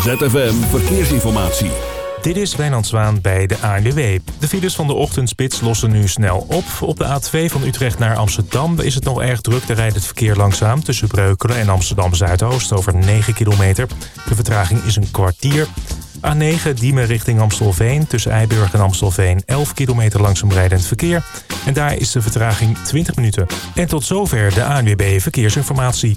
ZFM Verkeersinformatie. Dit is Wijnand Zwaan bij de ANWB. De files van de ochtendspits lossen nu snel op. Op de A2 van Utrecht naar Amsterdam is het nog erg druk. Daar rijdt het verkeer langzaam tussen Breukelen en Amsterdam Zuidoost over 9 kilometer. De vertraging is een kwartier. A9 Diemen richting Amstelveen. Tussen Eiburg en Amstelveen 11 kilometer langzaam rijdend verkeer. En daar is de vertraging 20 minuten. En tot zover de ANWB Verkeersinformatie.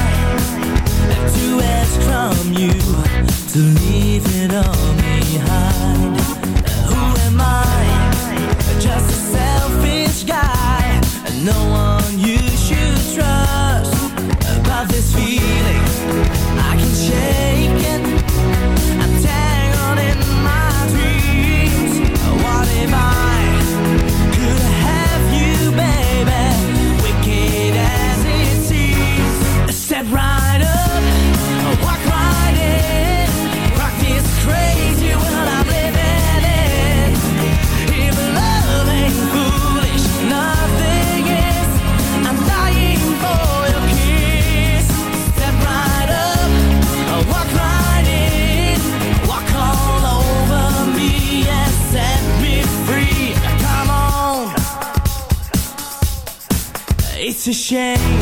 つに It's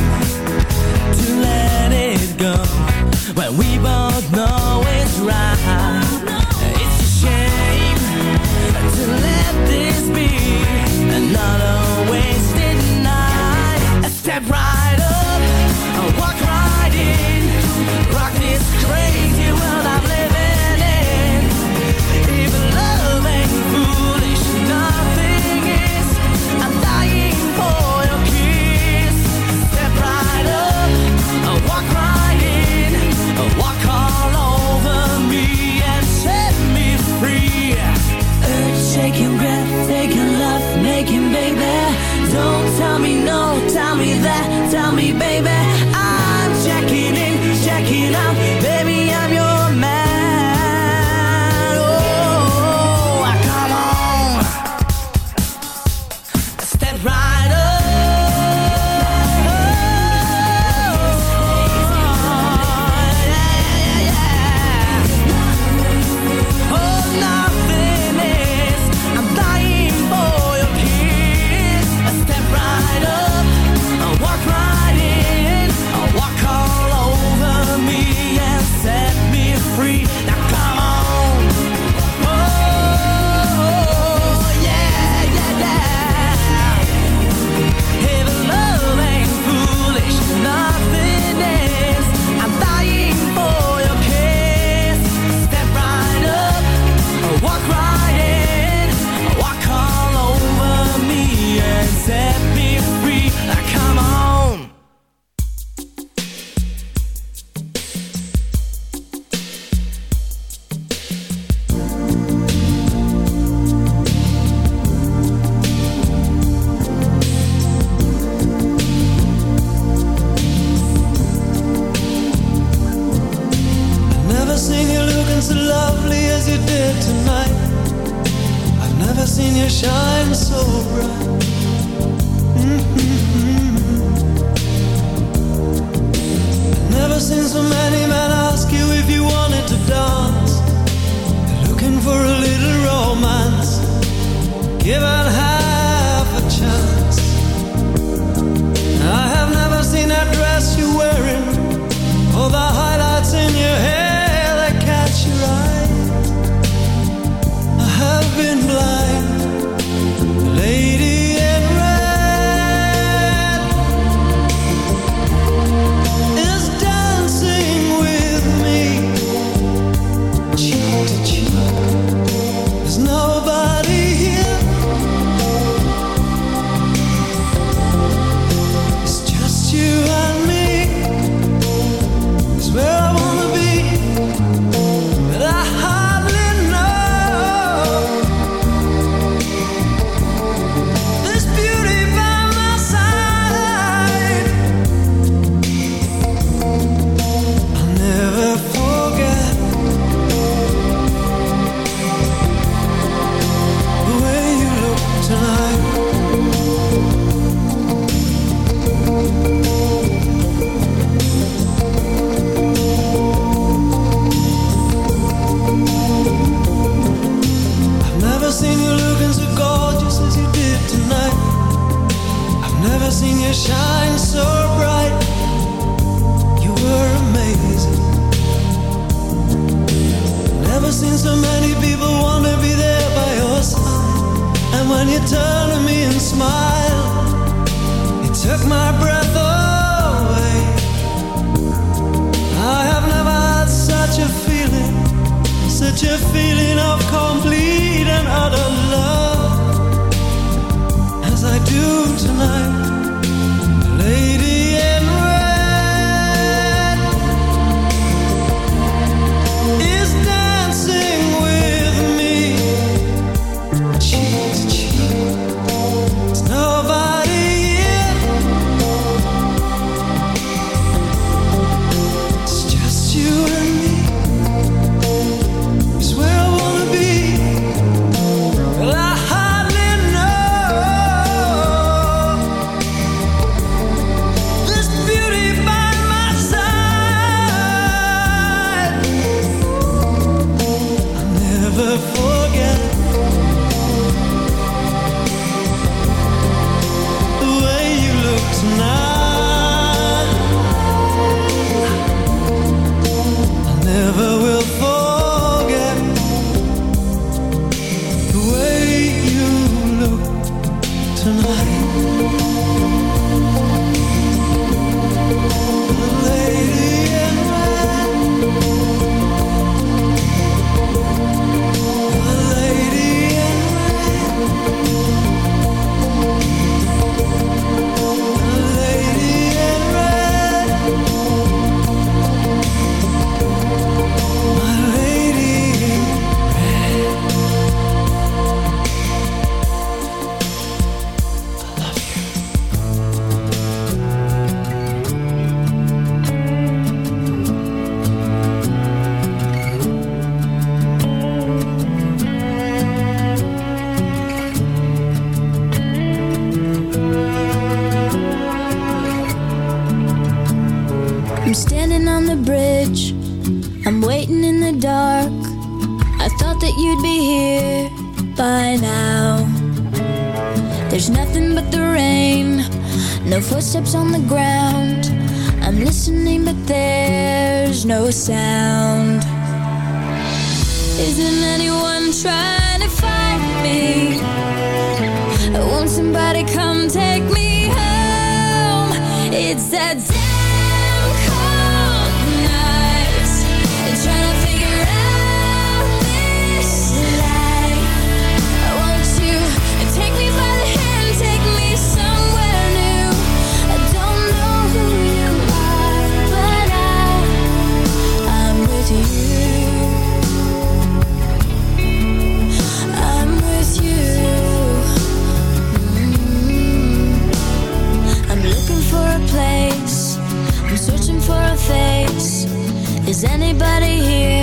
anybody here?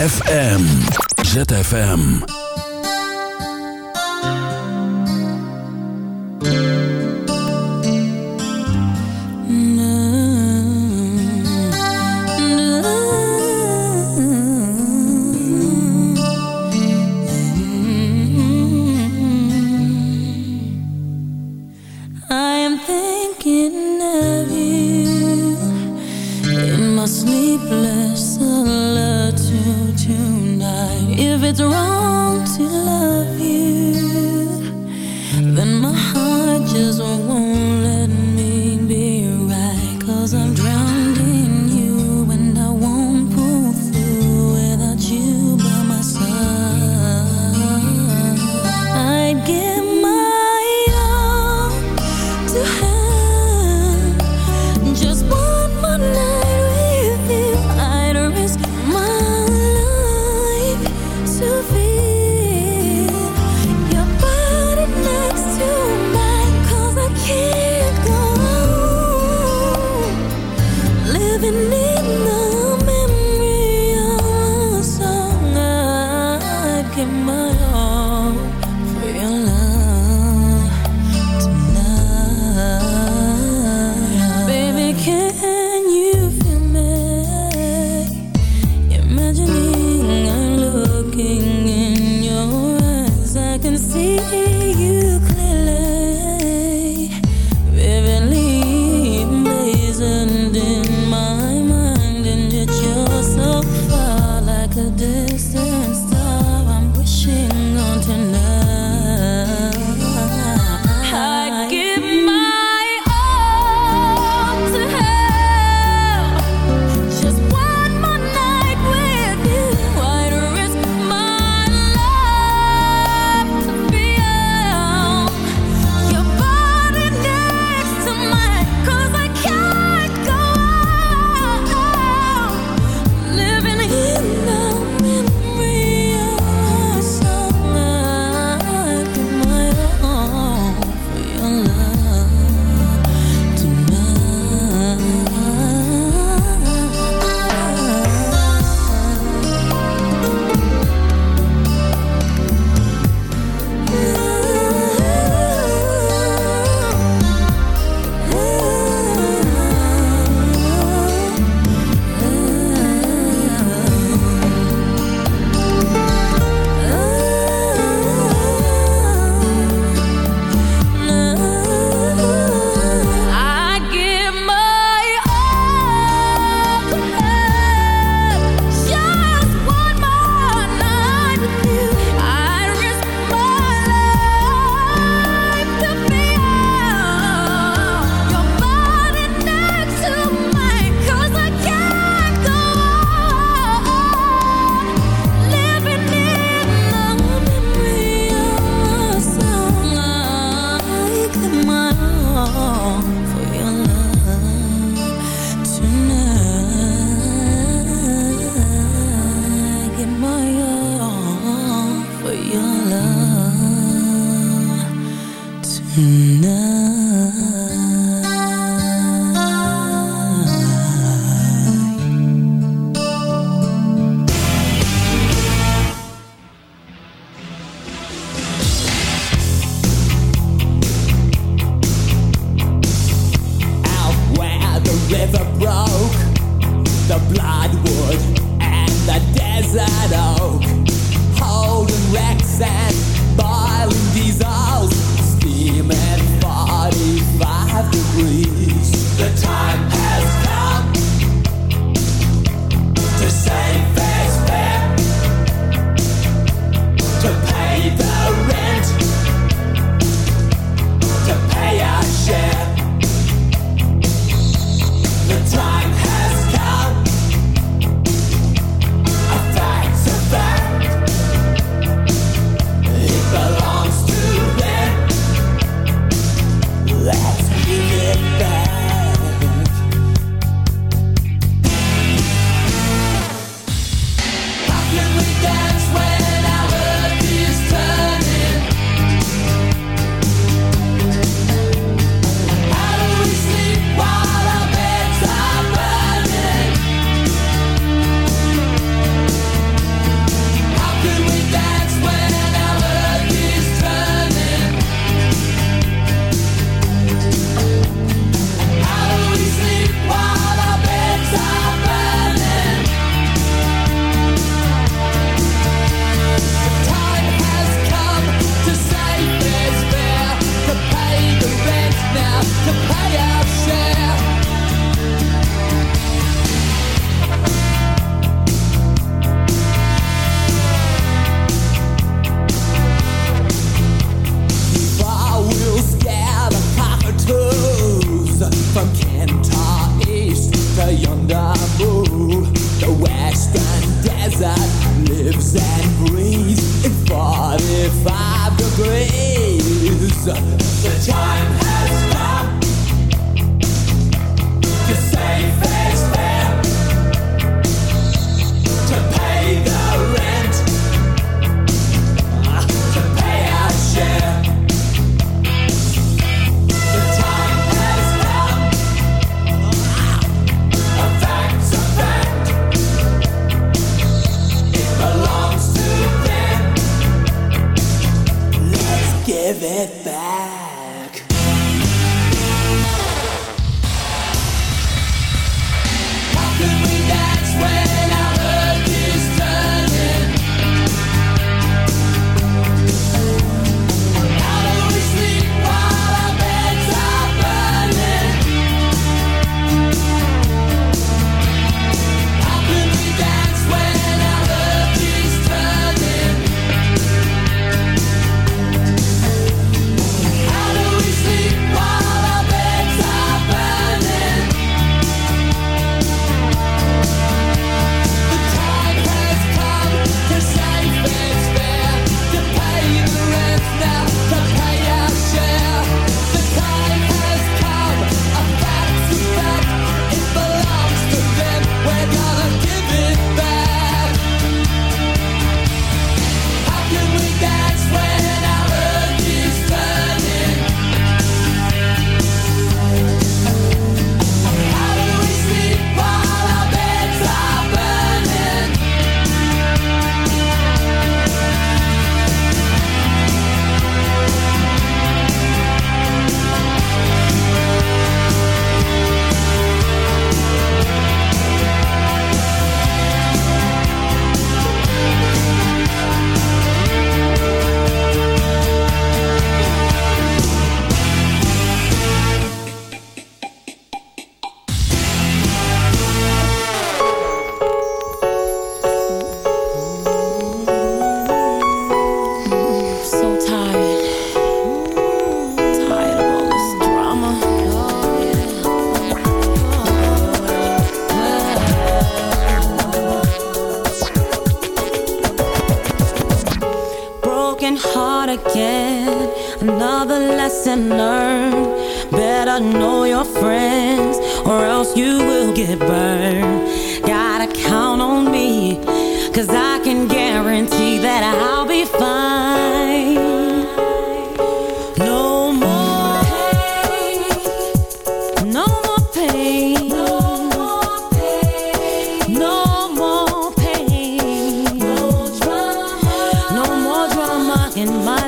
ZFM. ZFM.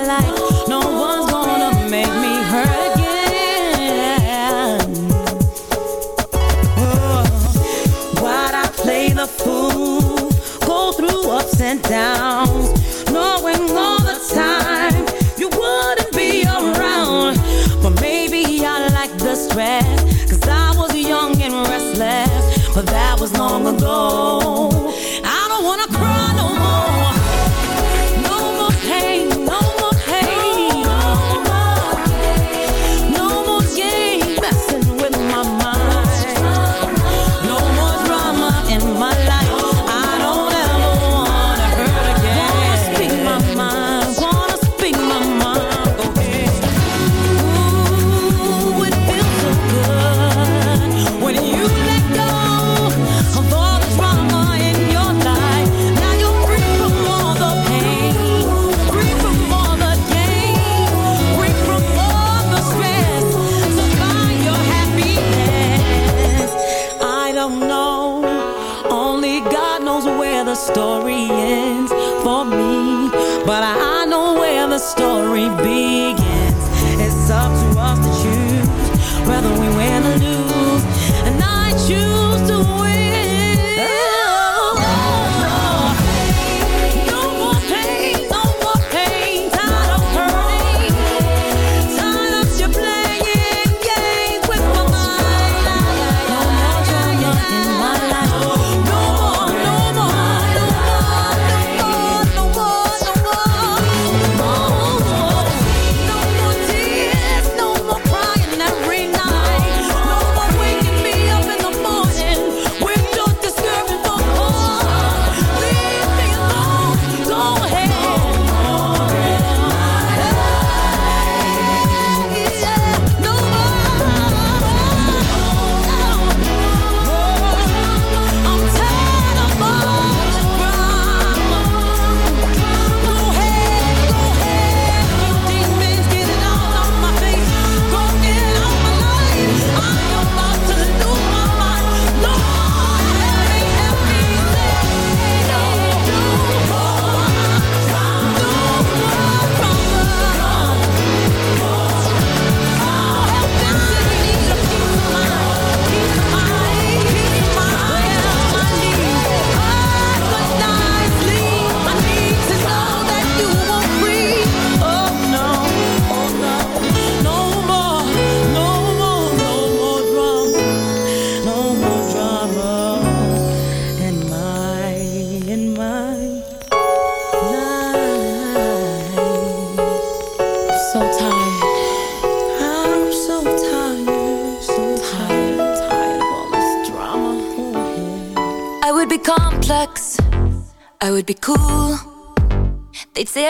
No one's gonna make me hurt again. Oh, Why'd I play the fool? Go through ups and downs, knowing all the time you wouldn't be around. But maybe I like the stress, cause I was young and restless, but that was long ago.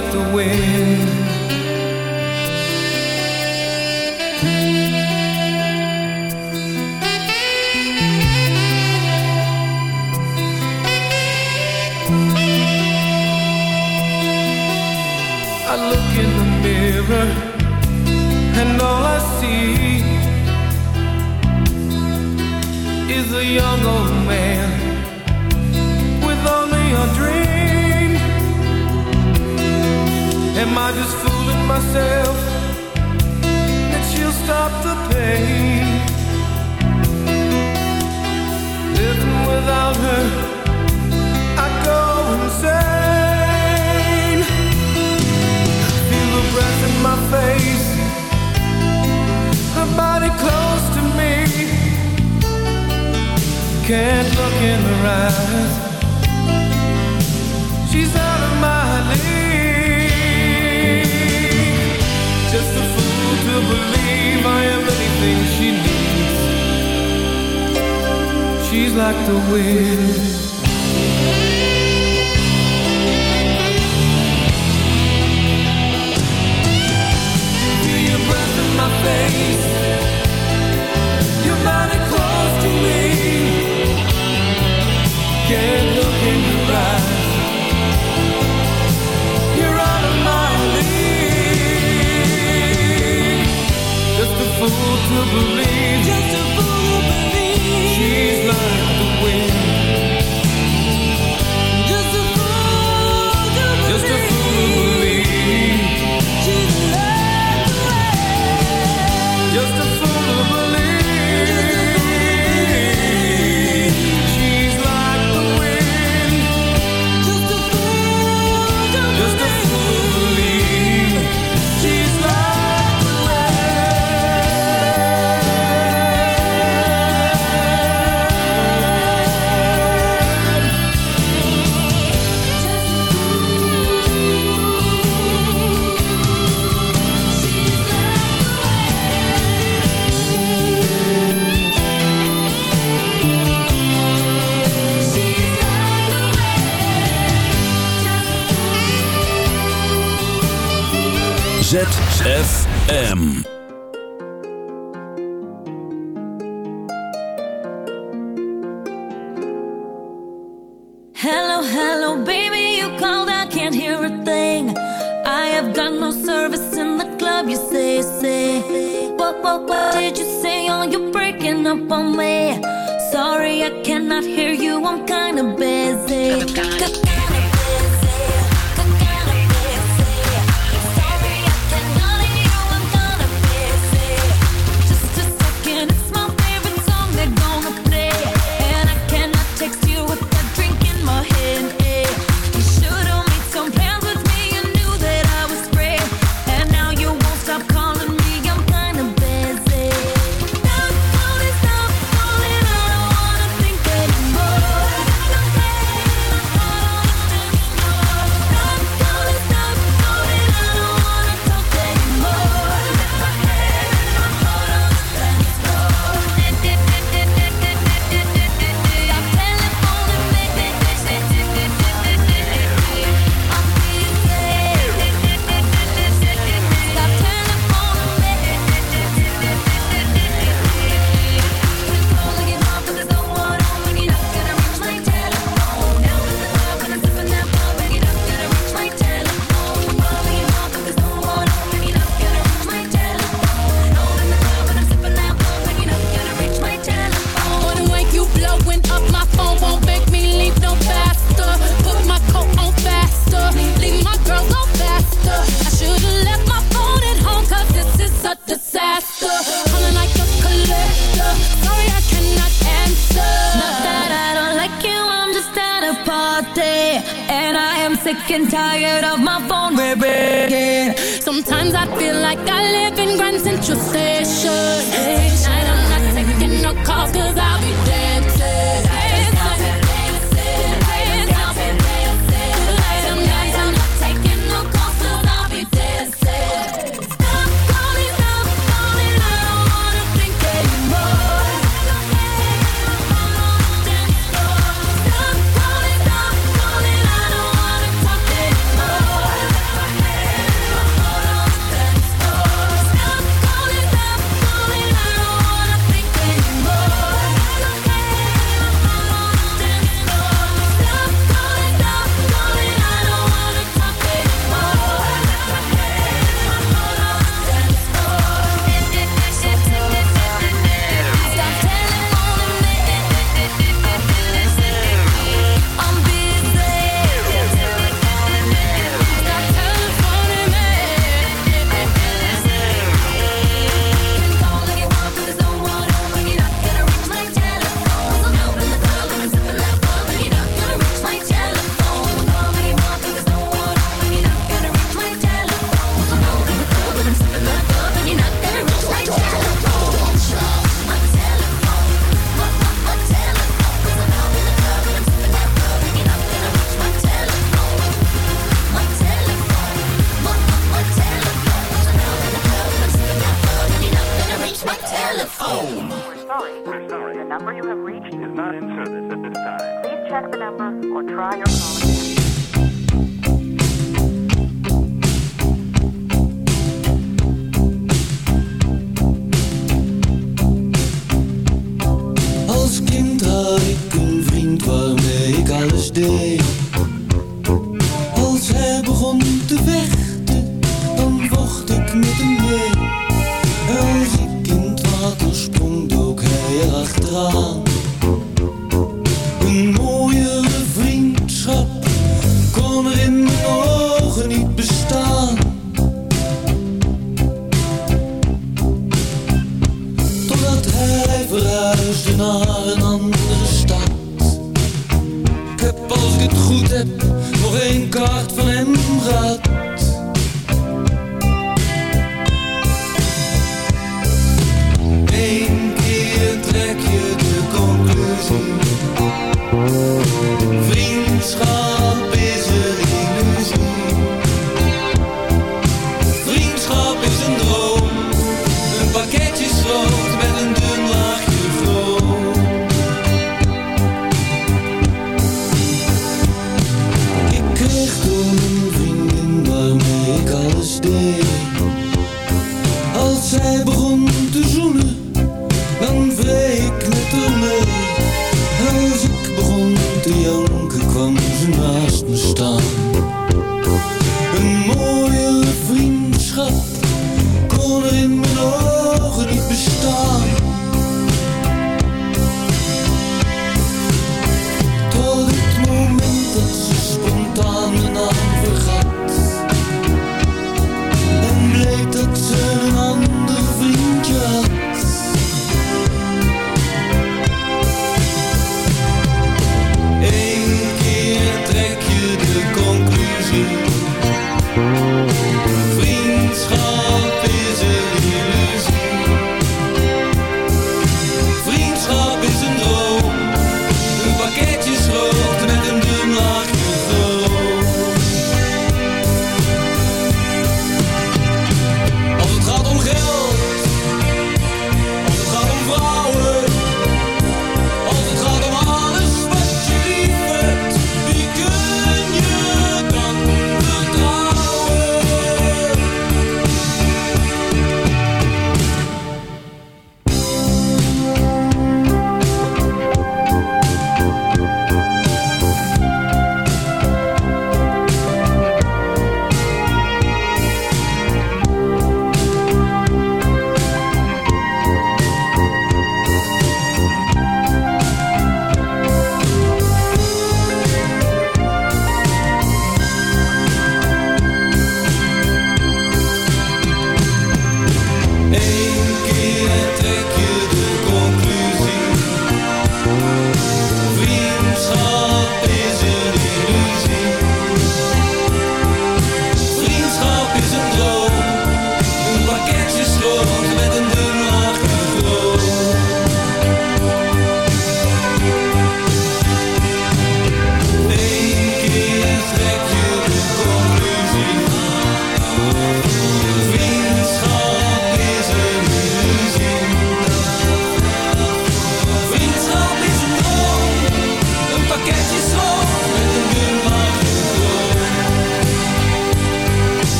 Like the wind.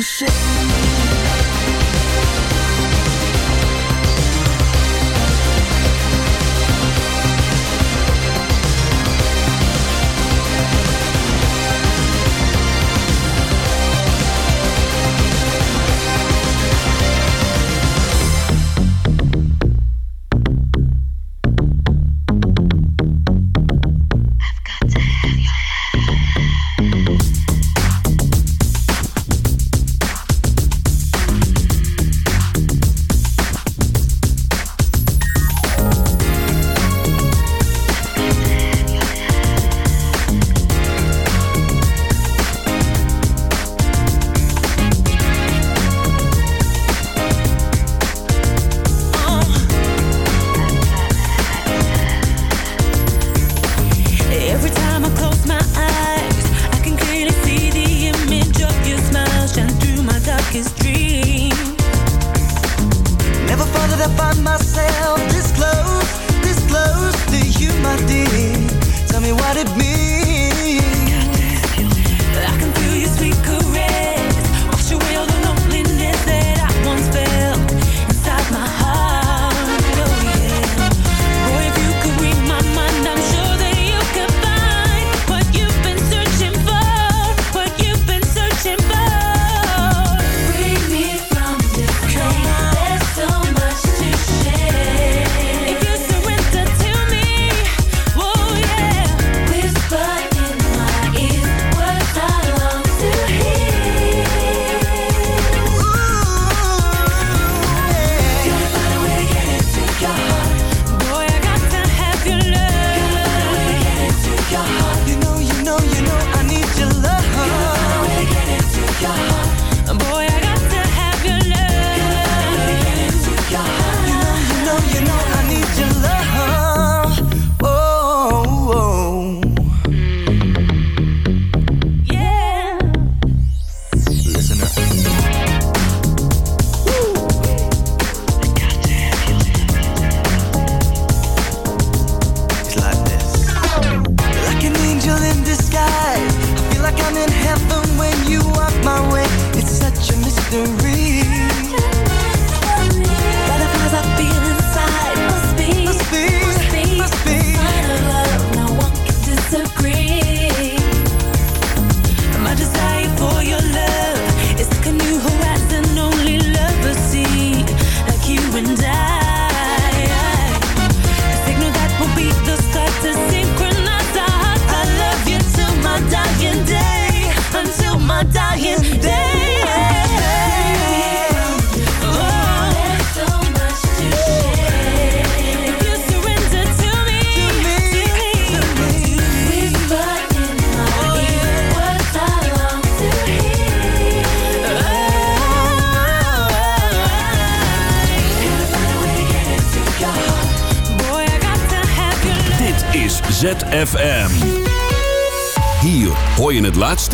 是谁